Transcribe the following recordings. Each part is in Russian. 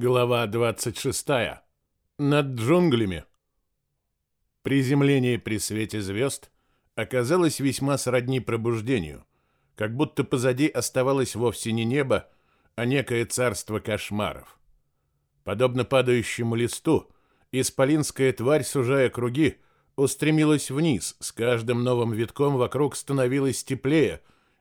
Глава 26. Над джунглями. Приземление при свете звезд оказалось весьма сродни пробуждению, как будто позади оставалось вовсе не небо, а некое царство кошмаров. Подобно падающему листу, исполинская тварь, сужая круги, устремилась вниз, с каждым новым витком вокруг становилось теплее,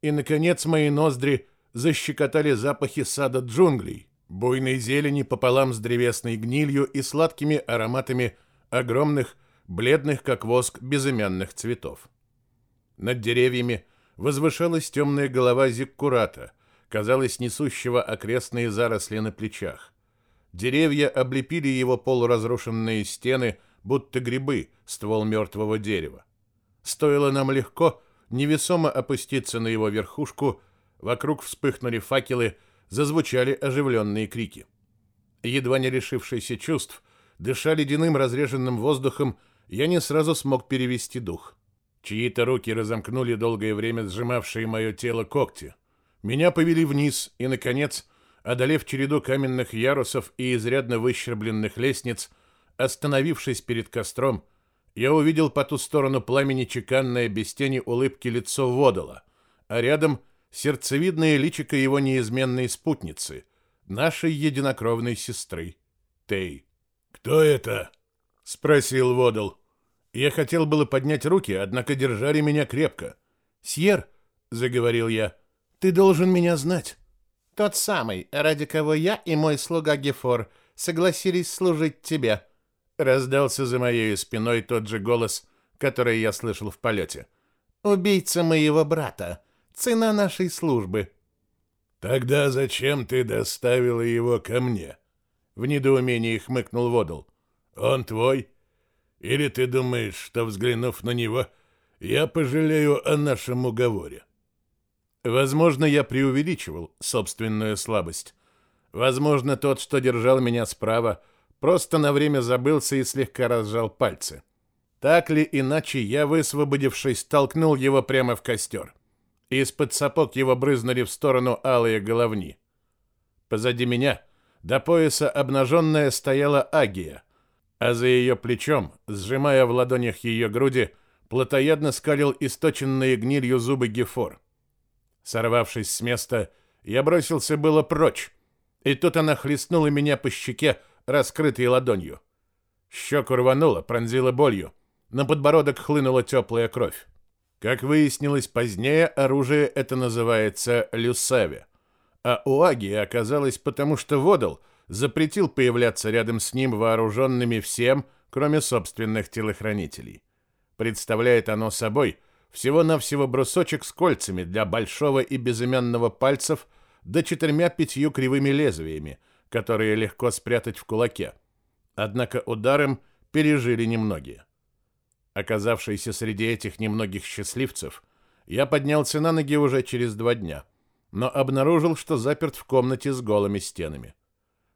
и, наконец, мои ноздри защекотали запахи сада джунглей, буйной зелени пополам с древесной гнилью и сладкими ароматами огромных, бледных как воск, безымянных цветов. Над деревьями возвышалась темная голова зиккурата, казалось, несущего окрестные заросли на плечах. Деревья облепили его полуразрушенные стены, будто грибы, ствол мертвого дерева. Стоило нам легко, невесомо опуститься на его верхушку, вокруг вспыхнули факелы, зазвучали оживленные крики. Едва не решившийся чувств, дыша ледяным разреженным воздухом, я не сразу смог перевести дух. Чьи-то руки разомкнули долгое время сжимавшие мое тело когти. Меня повели вниз, и, наконец, одолев череду каменных ярусов и изрядно выщербленных лестниц, остановившись перед костром, я увидел по ту сторону пламени чеканное без тени улыбки лицо Водола, а рядом сердцевидное личико его неизменной спутницы, нашей единокровной сестры, Тей. «Кто это?» — спросил Водол. Я хотел было поднять руки, однако держали меня крепко. «Сьер», — заговорил я, — «ты должен меня знать». «Тот самый, ради кого я и мой слуга Гефор согласились служить тебе», — раздался за моей спиной тот же голос, который я слышал в полете. «Убийца моего брата, цена нашей службы. Тогда зачем ты доставила его ко мне? В недоумении хмыкнул Водл. Он твой? Или ты думаешь, что взглянув на него, я пожалею о нашем уговоре? Возможно, я преувеличивал собственную слабость. Возможно, тот, что держал меня справа, просто на время забылся и слегка разжал пальцы. Так ли иначе, я, высвободившись, толкнул его прямо в костер. Из-под сапог его брызнули в сторону алые головни. Позади меня, до пояса обнаженная, стояла Агия, а за ее плечом, сжимая в ладонях ее груди, плотоядно скалил источенные гнилью зубы Гефор. Сорвавшись с места, я бросился было прочь, и тут она хлестнула меня по щеке, раскрытой ладонью. Щеку рвануло, пронзила болью, на подбородок хлынула теплая кровь. Как выяснилось позднее, оружие это называется люсаве. А у Агии оказалось потому, что Водол запретил появляться рядом с ним вооруженными всем, кроме собственных телохранителей. Представляет оно собой всего-навсего брусочек с кольцами для большого и безымянного пальцев до четырьмя-пятью кривыми лезвиями, которые легко спрятать в кулаке. Однако ударом пережили немногие. Оказавшийся среди этих немногих счастливцев, я поднялся на ноги уже через два дня, но обнаружил, что заперт в комнате с голыми стенами.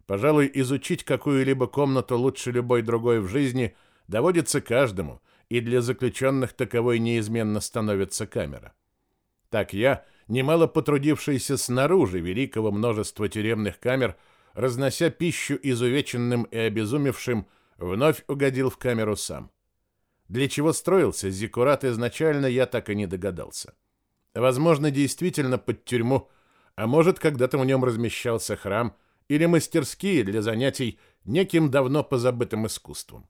Пожалуй, изучить какую-либо комнату лучше любой другой в жизни доводится каждому, и для заключенных таковой неизменно становится камера. Так я, немало потрудившийся снаружи великого множества тюремных камер, разнося пищу изувеченным и обезумевшим, вновь угодил в камеру сам. Для чего строился Зиккурат изначально, я так и не догадался. Возможно, действительно под тюрьму, а может, когда-то в нем размещался храм или мастерские для занятий неким давно позабытым искусством.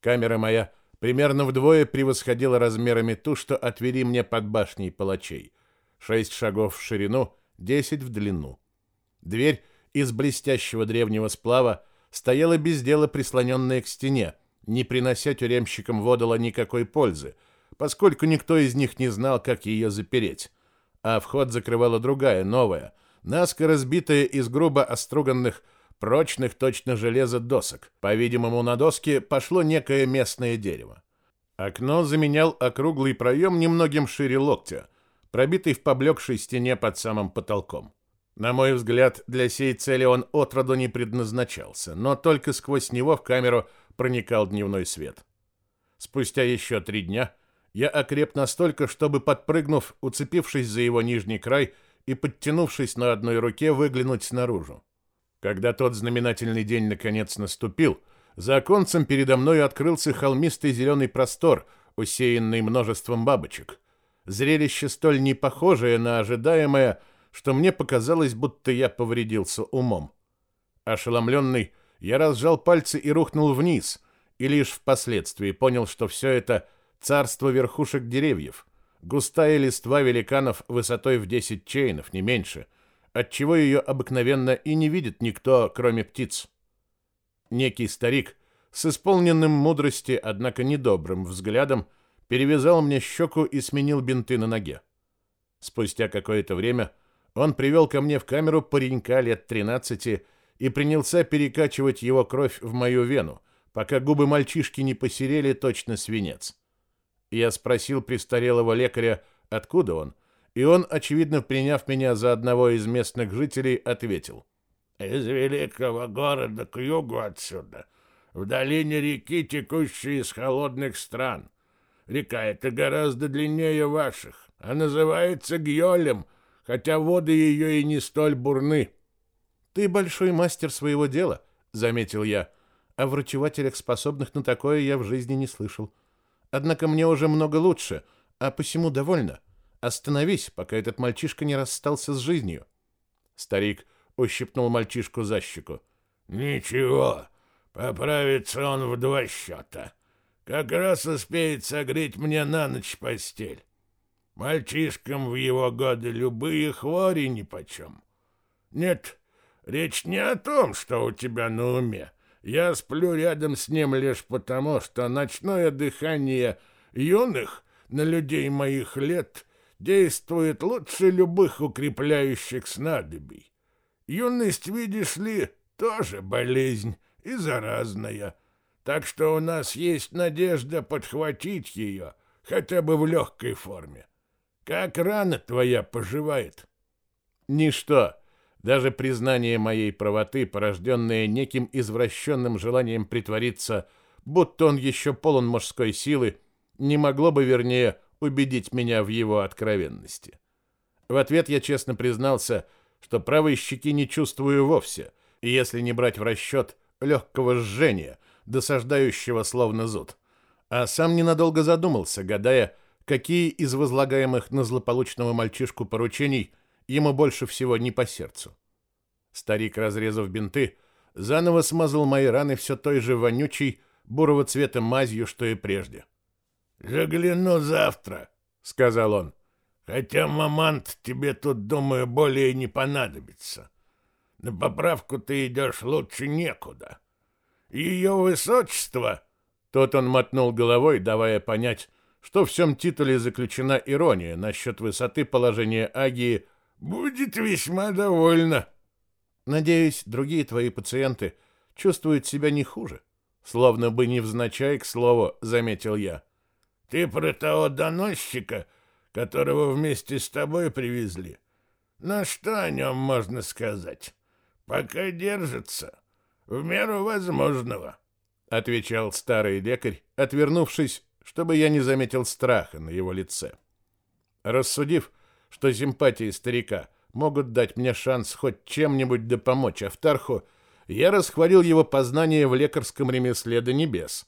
Камера моя примерно вдвое превосходила размерами ту, что отвели мне под башней палачей. Шесть шагов в ширину, десять в длину. Дверь из блестящего древнего сплава стояла без дела прислоненная к стене, не принося тюремщикам водола никакой пользы, поскольку никто из них не знал, как ее запереть. А вход закрывала другая, новая, наскоро сбитая из грубо оструганных, прочных точно железа досок. По-видимому, на доске пошло некое местное дерево. Окно заменял округлый проем немногим шире локтя, пробитый в поблекшей стене под самым потолком. На мой взгляд, для сей цели он отроду не предназначался, но только сквозь него в камеру – проникал дневной свет. Спустя еще три дня я окреп настолько, чтобы, подпрыгнув, уцепившись за его нижний край и подтянувшись на одной руке, выглянуть снаружи. Когда тот знаменательный день наконец наступил, за оконцем передо мной открылся холмистый зеленый простор, усеянный множеством бабочек. Зрелище столь непохожее на ожидаемое, что мне показалось, будто я повредился умом. Ошеломленный, я разжал пальцы и рухнул вниз, и лишь впоследствии понял, что все это царство верхушек деревьев, густая листва великанов высотой в 10 чейнов, не меньше, отчего ее обыкновенно и не видит никто, кроме птиц. Некий старик с исполненным мудрости, однако недобрым взглядом перевязал мне щеку и сменил бинты на ноге. Спустя какое-то время он привел ко мне в камеру паренька лет 13 и принялся перекачивать его кровь в мою вену, пока губы мальчишки не посерели точно свинец. Я спросил престарелого лекаря, откуда он, и он, очевидно, приняв меня за одного из местных жителей, ответил. «Из великого города к югу отсюда, в долине реки, текущей из холодных стран. Река эта гораздо длиннее ваших, а называется Гьолем, хотя воды ее и не столь бурны». «Ты большой мастер своего дела», — заметил я. О врачевателях, способных на такое, я в жизни не слышал. Однако мне уже много лучше, а посему довольно. Остановись, пока этот мальчишка не расстался с жизнью. Старик ущипнул мальчишку за щеку. Ничего, поправится он в два счета. Как раз успеет согреть мне на ночь постель. Мальчишкам в его годы любые хвори нипочем. Нет, речь не о том, что у тебя на уме. Я сплю рядом с ним лишь потому, что ночное дыхание юных на людей моих лет действует лучше любых укрепляющих снадобий. Юность, видишь ли, тоже болезнь и заразная, так что у нас есть надежда подхватить ее хотя бы в легкой форме. Как рана твоя поживает? Ничто. Даже признание моей правоты, порожденное неким извращенным желанием притвориться, будто он еще полон мужской силы, не могло бы, вернее, убедить меня в его откровенности. В ответ я честно признался, что правой щеки не чувствую вовсе, если не брать в расчет легкого жжения, досаждающего словно зуд. А сам ненадолго задумался, гадая, какие из возлагаемых на злополучного мальчишку поручений – ему больше всего не по сердцу. Старик, разрезав бинты, заново смазал мои раны все той же вонючей, бурого цвета мазью, что и прежде. «Загляну завтра», — сказал он. «Хотя мамант тебе тут, думаю, более не понадобится. На поправку ты идешь лучше некуда. Ее высочество...» Тут он мотнул головой, давая понять, что в всем титуле заключена ирония насчет высоты положения Агии будет весьма довольна. Надеюсь, другие твои пациенты чувствуют себя не хуже. Словно бы невзначай, к слову, заметил я. Ты про того доносчика, которого вместе с тобой привезли. На что о нем можно сказать? Пока держится. В меру возможного. Отвечал старый лекарь, отвернувшись, чтобы я не заметил страха на его лице. Рассудив, что симпатии старика могут дать мне шанс хоть чем-нибудь да помочь Автарху, я расхвалил его познания в лекарском ремесле до небес,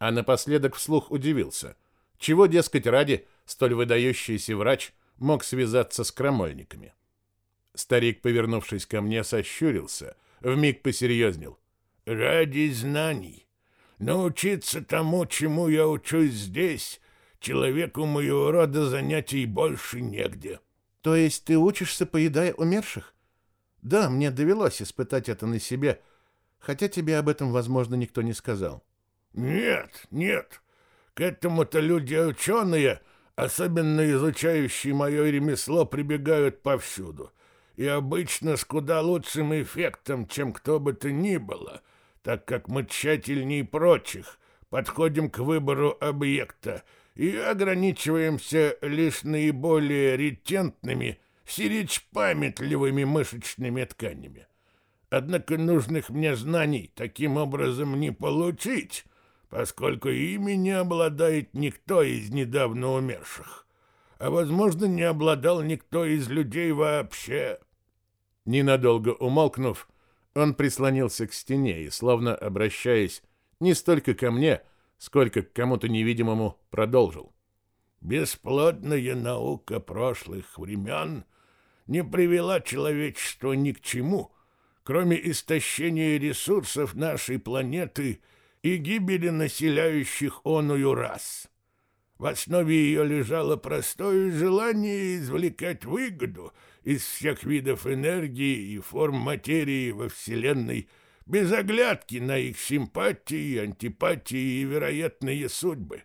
а напоследок вслух удивился, чего, дескать, ради столь выдающийся врач мог связаться с крамольниками. Старик, повернувшись ко мне, сощурился, вмиг посерьезнел. «Ради знаний. Научиться тому, чему я учусь здесь, человеку моего рода занятий больше негде. То есть ты учишься, поедая умерших? Да, мне довелось испытать это на себе, хотя тебе об этом, возможно, никто не сказал. Нет, нет. К этому-то люди ученые, особенно изучающие мое ремесло, прибегают повсюду. И обычно с куда лучшим эффектом, чем кто бы то ни было, так как мы тщательнее прочих подходим к выбору объекта — и ограничиваемся лишь наиболее ретентными, сиречь-памятливыми мышечными тканями. Однако нужных мне знаний таким образом не получить, поскольку ими не обладает никто из недавно умерших, а, возможно, не обладал никто из людей вообще. Ненадолго умолкнув, Он прислонился к стене и, словно обращаясь не столько ко мне, сколько к кому-то невидимому, продолжил. «Бесплодная наука прошлых времен не привела человечество ни к чему, кроме истощения ресурсов нашей планеты и гибели населяющих оную рас. В основе ее лежало простое желание извлекать выгоду из всех видов энергии и форм материи во Вселенной без оглядки на их симпатии, антипатии и вероятные судьбы.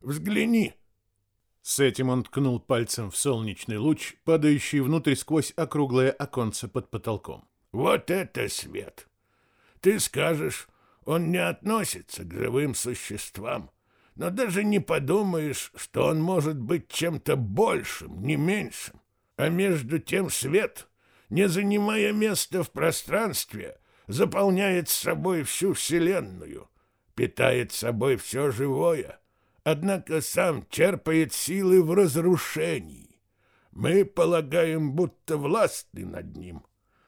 Взгляни!» С этим он ткнул пальцем в солнечный луч, падающий внутрь сквозь округлое оконце под потолком. «Вот это свет! Ты скажешь, он не относится к живым существам, но даже не подумаешь, что он может быть чем-то большим, не меньшим. А между тем свет, не занимая места в пространстве, заполняет собой всю Вселенную, питает собой все живое, однако сам черпает силы в разрушении. Мы полагаем, будто властны над ним.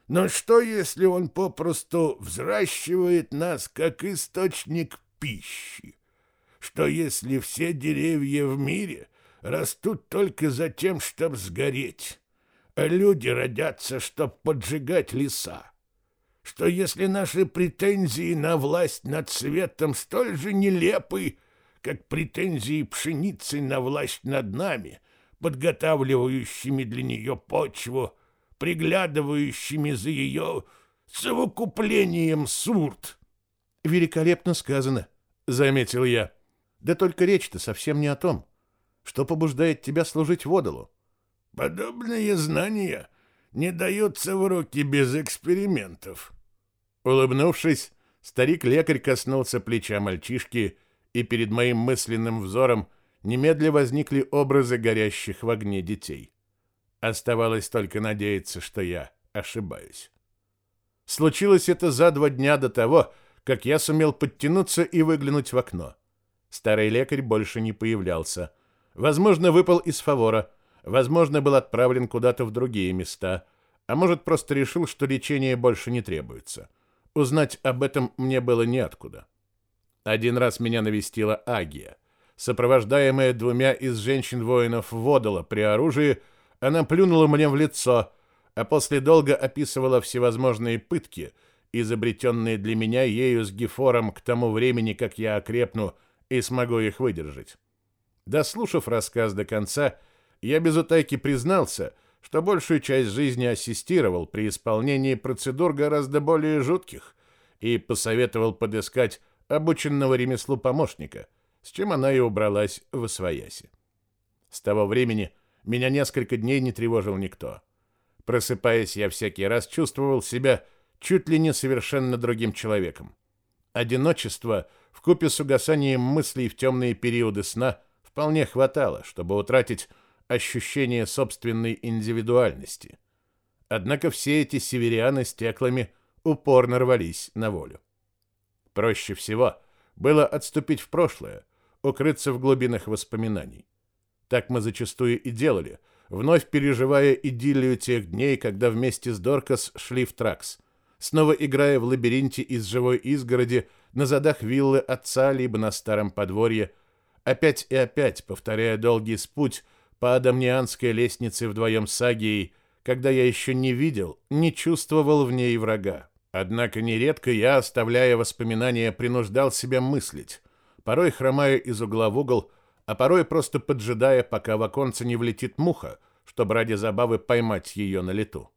Но что, если он попросту взращивает нас, как источник пищи? Что, если все деревья в мире растут только за тем, чтобы сгореть, а люди родятся, чтобы поджигать леса? Что, если наши претензии на власть над светом столь же нелепы, как претензии пшеницы на власть над нами, подготавливающими для нее почву, приглядывающими за ее совокуплением сурт? «Великолепно сказано», — заметил я. Да только речь-то совсем не о том. Что побуждает тебя служить водолу? Подобные знания не даются в руки без экспериментов. Улыбнувшись, старик-лекарь коснулся плеча мальчишки, и перед моим мысленным взором немедля возникли образы горящих в огне детей. Оставалось только надеяться, что я ошибаюсь. Случилось это за два дня до того, как я сумел подтянуться и выглянуть в окно. Старый лекарь больше не появлялся. Возможно, выпал из фавора, возможно, был отправлен куда-то в другие места, а может, просто решил, что лечение больше не требуется. Узнать об этом мне было неоткуда. Один раз меня навестила Агия. Сопровождаемая двумя из женщин-воинов Водола при оружии, она плюнула мне в лицо, а после долго описывала всевозможные пытки, изобретенные для меня ею с Гефором к тому времени, как я окрепну и смогу их выдержать. Дослушав рассказ до конца, я без утайки признался, что большую часть жизни ассистировал при исполнении процедур гораздо более жутких и посоветовал подыскать обученного ремеслу помощника, с чем она и убралась в освояси. С того времени меня несколько дней не тревожил никто. Просыпаясь, я всякий раз чувствовал себя чуть ли не совершенно другим человеком. Одиночество — в купе с угасанием мыслей в темные периоды сна вполне хватало, чтобы утратить ощущение собственной индивидуальности. Однако все эти северяны с теклами упорно рвались на волю. Проще всего было отступить в прошлое, укрыться в глубинах воспоминаний. Так мы зачастую и делали, вновь переживая идиллию тех дней, когда вместе с Доркас шли в Тракс, снова играя в лабиринте из живой изгороди на задах виллы отца, либо на старом подворье, опять и опять повторяя долгий спуть по адамнианской лестнице вдвоем с Агией, когда я еще не видел, не чувствовал в ней врага. Однако нередко я, оставляя воспоминания, принуждал себя мыслить, порой хромая из угла в угол, а порой просто поджидая, пока в оконце не влетит муха, чтобы ради забавы поймать ее на лету.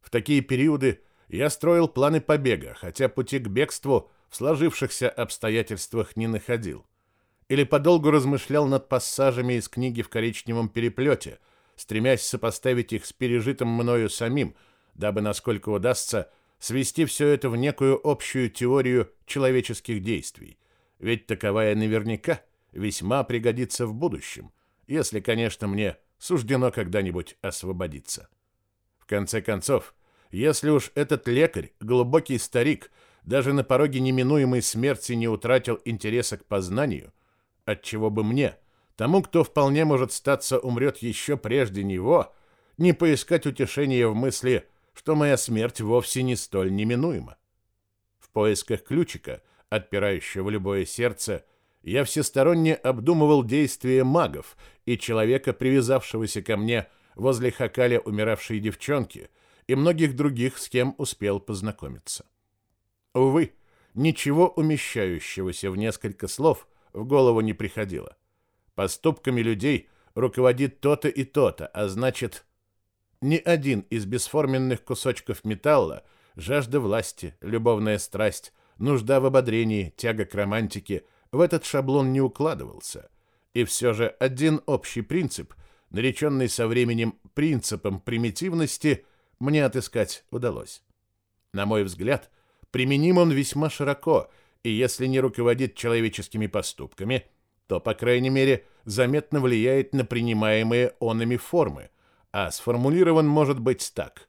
В такие периоды я строил планы побега, хотя пути к бегству в сложившихся обстоятельствах не находил. Или подолгу размышлял над пассажами из книги в коричневом переплете, стремясь сопоставить их с пережитым мною самим, дабы, насколько удастся, свести все это в некую общую теорию человеческих действий. Ведь таковая наверняка весьма пригодится в будущем, если, конечно, мне суждено когда-нибудь освободиться. В конце концов, если уж этот лекарь, глубокий старик, даже на пороге неминуемой смерти не утратил интереса к познанию, отчего бы мне, тому, кто вполне может статься умрет еще прежде него, не поискать утешения в мысли, что моя смерть вовсе не столь неминуема. поисках ключика, отпирающего любое сердце, я всесторонне обдумывал действия магов и человека, привязавшегося ко мне возле хакаля умиравшей девчонки, и многих других, с кем успел познакомиться. Увы, ничего умещающегося в несколько слов в голову не приходило. Поступками людей руководит то-то и то-то, а значит, ни один из бесформенных кусочков металла, жажда власти, любовная страсть, нужда в ободрении, тяга к романтике, в этот шаблон не укладывался. И все же один общий принцип, нареченный со временем принципом примитивности, мне отыскать удалось. На мой взгляд, применим он весьма широко, и если не руководит человеческими поступками, то, по крайней мере, заметно влияет на принимаемые онами формы – а сформулирован может быть так.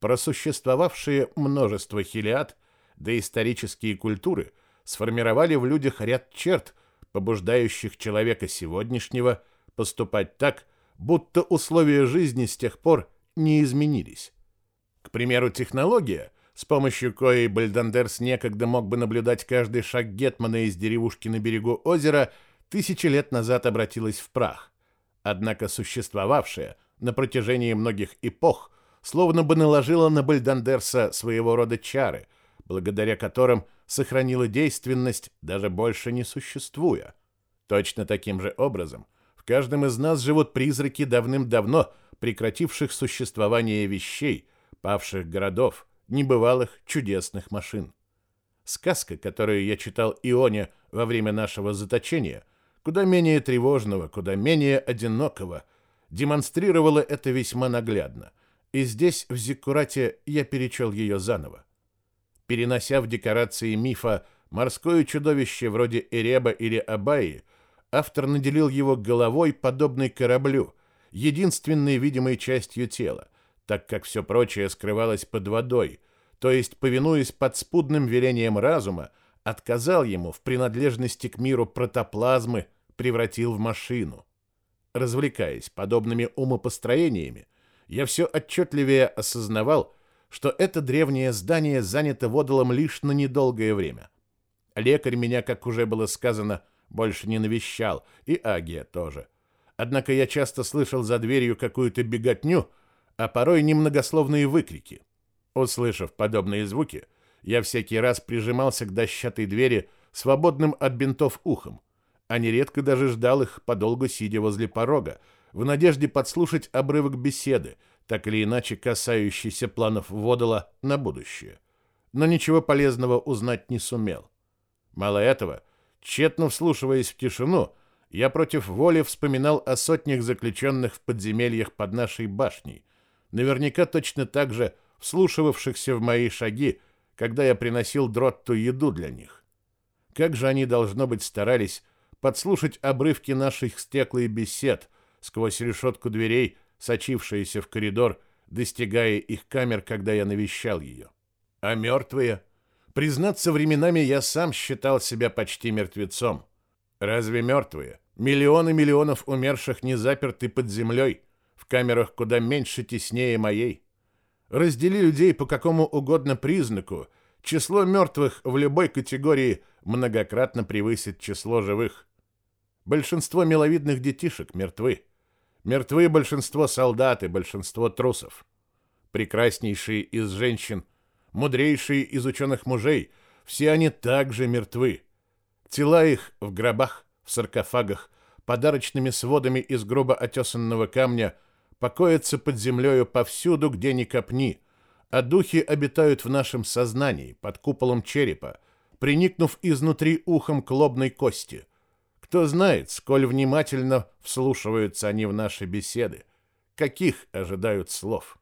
Просуществовавшие множество хилиад, доисторические культуры сформировали в людях ряд черт, побуждающих человека сегодняшнего поступать так, будто условия жизни с тех пор не изменились. К примеру, технология, с помощью коей Бальдандерс некогда мог бы наблюдать каждый шаг Гетмана из деревушки на берегу озера, тысячи лет назад обратилась в прах. Однако существовавшая – на протяжении многих эпох словно бы наложила на Бальдандерса своего рода чары, благодаря которым сохранила действенность, даже больше не существуя. Точно таким же образом в каждом из нас живут призраки давным-давно прекративших существование вещей, павших городов, небывалых чудесных машин. Сказка, которую я читал Ионе во время нашего заточения, куда менее тревожного, куда менее одинокого – демонстрировала это весьма наглядно, и здесь, в Зиккурате, я перечел ее заново. Перенося в декорации мифа морское чудовище вроде Эреба или Абаи, автор наделил его головой, подобной кораблю, единственной видимой частью тела, так как все прочее скрывалось под водой, то есть, повинуясь подспудным велениям разума, отказал ему в принадлежности к миру протоплазмы, превратил в машину. Развлекаясь подобными умопостроениями, я все отчетливее осознавал, что это древнее здание занято водолом лишь на недолгое время. Лекарь меня, как уже было сказано, больше не навещал, и Агия тоже. Однако я часто слышал за дверью какую-то беготню, а порой немногословные выкрики. Услышав подобные звуки, я всякий раз прижимался к дощатой двери свободным от бинтов ухом, а нередко даже ждал их, подолгу сидя возле порога, в надежде подслушать обрывок беседы, так или иначе касающийся планов Водола на будущее. Но ничего полезного узнать не сумел. Мало этого, тщетно вслушиваясь в тишину, я против воли вспоминал о сотнях заключенных в подземельях под нашей башней, наверняка точно так же вслушивавшихся в мои шаги, когда я приносил Дротту еду для них. Как же они, должно быть, старались подслушать обрывки наших стеклых бесед сквозь решетку дверей, сочившиеся в коридор, достигая их камер, когда я навещал ее. А мертвые? Признаться, временами я сам считал себя почти мертвецом. Разве мертвые? Миллионы миллионов умерших не заперты под землей, в камерах куда меньше теснее моей. Раздели людей по какому угодно признаку, число мертвых в любой категории многократно превысит число живых. Большинство миловидных детишек мертвы. Мертвы большинство солдат и большинство трусов. Прекраснейшие из женщин, мудрейшие из ученых мужей, все они также мертвы. Тела их в гробах, в саркофагах, подарочными сводами из грубо отесанного камня покоятся под землею повсюду, где ни копни, а духи обитают в нашем сознании, под куполом черепа, приникнув изнутри ухом к лобной кости — кто знает, сколь внимательно вслушиваются они в наши беседы, каких ожидают слов.